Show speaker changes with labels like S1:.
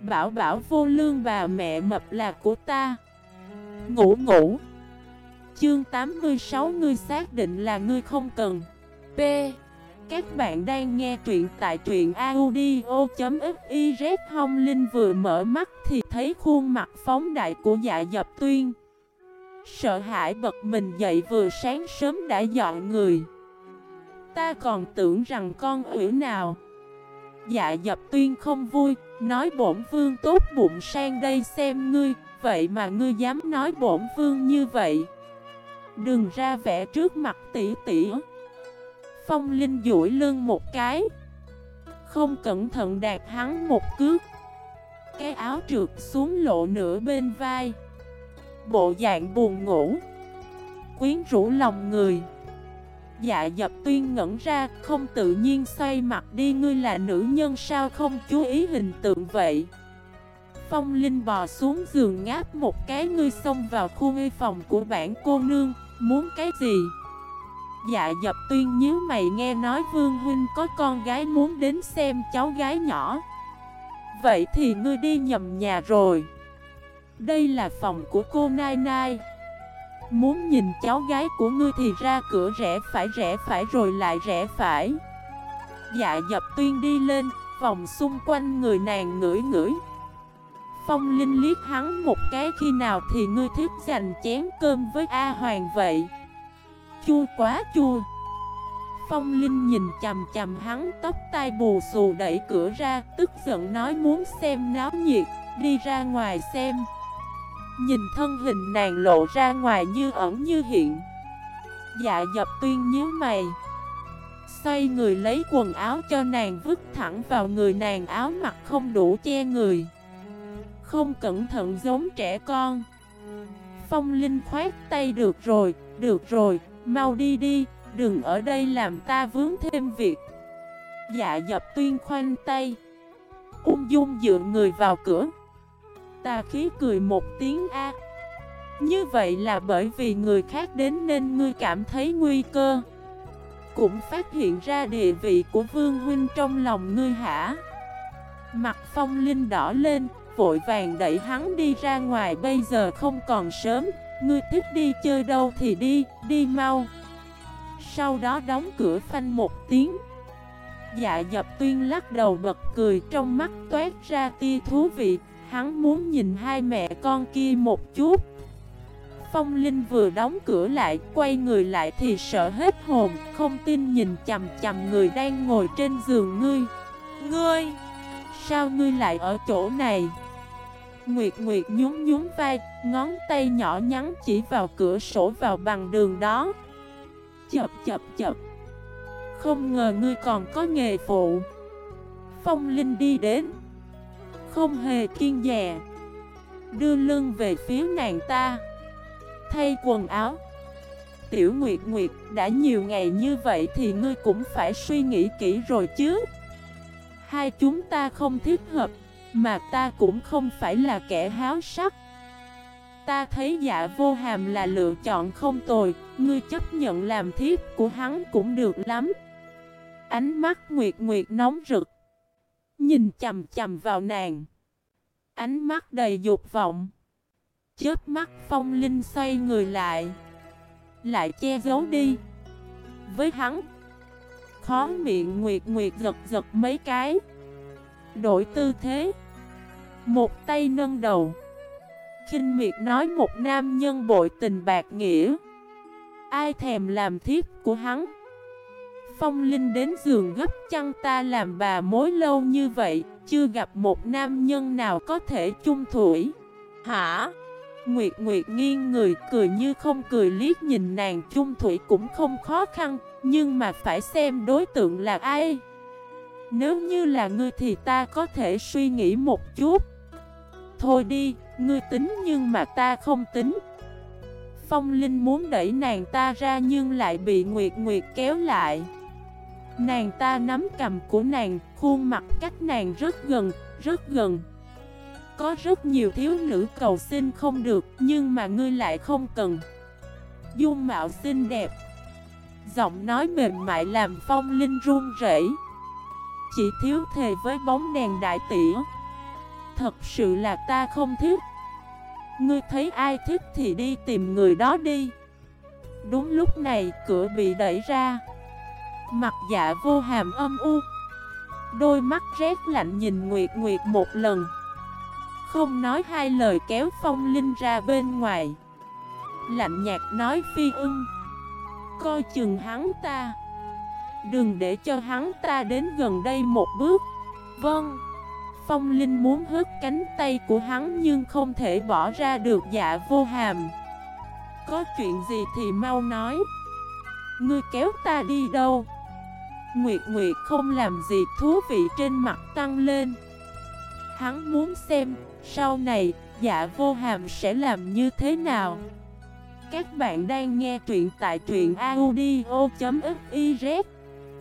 S1: Bảo bảo vô lương bà mẹ mập là của ta. Ngủ ngủ. Chương 86 ngươi xác định là ngươi không cần. P. Các bạn đang nghe truyện tại truyện audio.xyz Hông Linh vừa mở mắt thì thấy khuôn mặt phóng đại của dạ dập tuyên. Sợ hãi bật mình dậy vừa sáng sớm đã dọn người. Ta còn tưởng rằng con ủy nào. Dạ dập tuyên không vui Nói bổn vương tốt bụng sang đây xem ngươi, Vậy mà ngươi dám nói bổn vương như vậy. Đừng ra vẻ trước mặt tỷ tỷ. Phong Linh duỗi lưng một cái. Không cẩn thận đạp hắn một cước. Cái áo trượt xuống lộ nửa bên vai. Bộ dạng buồn ngủ. Quyến rũ lòng người. Dạ dập tuyên ngẩn ra, Không tự nhiên xoay mặt đi, Ngươi là nữ nhân sao không chú ý hình tượng vậy? Phong Linh bò xuống giường ngáp một cái, Ngươi xông vào khu nghi phòng của bản cô nương, Muốn cái gì? Dạ dập tuyên nhíu mày nghe nói Vương Huynh có con gái muốn đến xem cháu gái nhỏ. Vậy thì ngươi đi nhầm nhà rồi. Đây là phòng của cô Nai Nai. Muốn nhìn cháu gái của ngươi thì ra cửa rẽ phải rẽ phải rồi lại rẽ phải. Dạ dập tuyên đi lên, vòng xung quanh người nàng ngửi ngửi. Phong Linh liếc hắn một cái khi nào thì ngươi thích dành chén cơm với A Hoàng vậy? Chua quá chua Phong Linh nhìn chầm chầm hắn tóc tai bù xù đẩy cửa ra Tức giận nói muốn xem náo nhiệt Đi ra ngoài xem. Nhìn thân hình nàng lộ ra ngoài như ẩn như hiện. Dạ dập tuyên nhíu mày. Xoay người lấy quần áo cho nàng vứt thẳng vào người nàng áo mặc không đủ che người. Không cẩn thận giống trẻ con. Phong Linh khoát tay được rồi, được rồi, mau đi đi, đừng ở đây làm ta vướng thêm việc. Dạ dập tuyên khoanh tay. Ung dung dựa người vào cửa. Ta khí cười một tiếng A. Như vậy là bởi vì người khác đến nên ngươi cảm thấy nguy cơ. Cũng phát hiện ra địa vị của Vương Huynh trong lòng ngươi hả? Mặt phong linh đỏ lên, Vội vàng đẩy hắn đi ra ngoài. Bây giờ không còn sớm, Ngươi thích đi chơi đâu thì đi Đi mau. Sau đó đóng cửa phanh một tiếng. Dạ dập tuyên lắc đầu bật cười, Trong mắt toát ra tia thú vị. Hắn muốn nhìn hai mẹ con kia một chút. Phong Linh vừa đóng cửa lại, Quay người lại thì sợ hết hồn, Không tin nhìn chầm chầm người đang ngồi trên giường ngươi. Ngươi, Sao ngươi lại ở chỗ này? Nguyệt Nguyệt nhún nhún vai, Ngón tay nhỏ nhắn chỉ vào cửa sổ vào bằng đường đó. Chập chập chập. Không ngờ ngươi còn có nghề phụ. Phong Linh đi đến không hề kiên dè. Đưa lưng về phía nàng ta. Thay quần áo. Tiểu Nguyệt Nguyệt, đã nhiều ngày như vậy thì ngươi cũng phải suy nghĩ kỹ rồi chứ. Hai chúng ta không thiết hợp, Mà ta cũng không phải là kẻ háo sắc. Ta thấy dạ vô hàm là lựa chọn không tồi, Ngươi chấp nhận làm thiếp của hắn cũng được lắm. Ánh mắt Nguyệt Nguyệt nóng rực. Nhìn chầm chầm vào nàng. Ánh mắt đầy dục vọng. Chớp mắt phong linh xoay người lại. Lại che giấu đi. Với hắn, Khó miệng nguyệt nguyệt giật giật mấy cái. Đổi tư thế. Một tay nâng đầu. Kinh miệt nói một nam nhân bội tình bạc nghĩa. Ai thèm làm thiếp của hắn? Phong Linh đến giường gấp chăn ta làm bà mối lâu như vậy Chưa gặp một nam nhân nào có thể chung thủy. Hả? Nguyệt Nguyệt nghiêng người cười như không cười liếc nhìn nàng chung thủy cũng không khó khăn Nhưng mà phải xem đối tượng là ai. Nếu như là ngươi thì ta có thể suy nghĩ một chút. Thôi đi, ngươi tính nhưng mà ta không tính. Phong Linh muốn đẩy nàng ta ra nhưng lại bị Nguyệt Nguyệt kéo lại Nàng ta nắm cầm của nàng, khuôn mặt cách nàng rất gần, rất gần. Có rất nhiều thiếu nữ cầu xin không được, nhưng mà ngươi lại không cần. Dung mạo xinh đẹp. Giọng nói mềm mại làm phong linh run rẩy. Chỉ thiếu thề với bóng đèn đại tỉa. Thật sự là ta không thích. Ngươi thấy ai thích thì đi tìm người đó đi. Đúng lúc này cửa bị đẩy ra. Mặt dạ vô hàm âm u. Đôi mắt rét lạnh nhìn Nguyệt Nguyệt một lần. Không nói hai lời kéo phong linh ra bên ngoài. Lạnh nhạt nói phi ưng. Coi chừng hắn ta. Đừng để cho hắn ta đến gần đây một bước. Vâng. Phong Linh muốn hớt cánh tay của hắn nhưng không thể bỏ ra được dạ vô hàm. Có chuyện gì thì mau nói. Ngươi kéo ta đi đâu? Nguyệt Nguyệt không làm gì, thú vị trên mặt tăng lên. Hắn muốn xem sau này dạ vô hàm sẽ làm như thế nào. Các bạn đang nghe truyện tại truyện audio.fif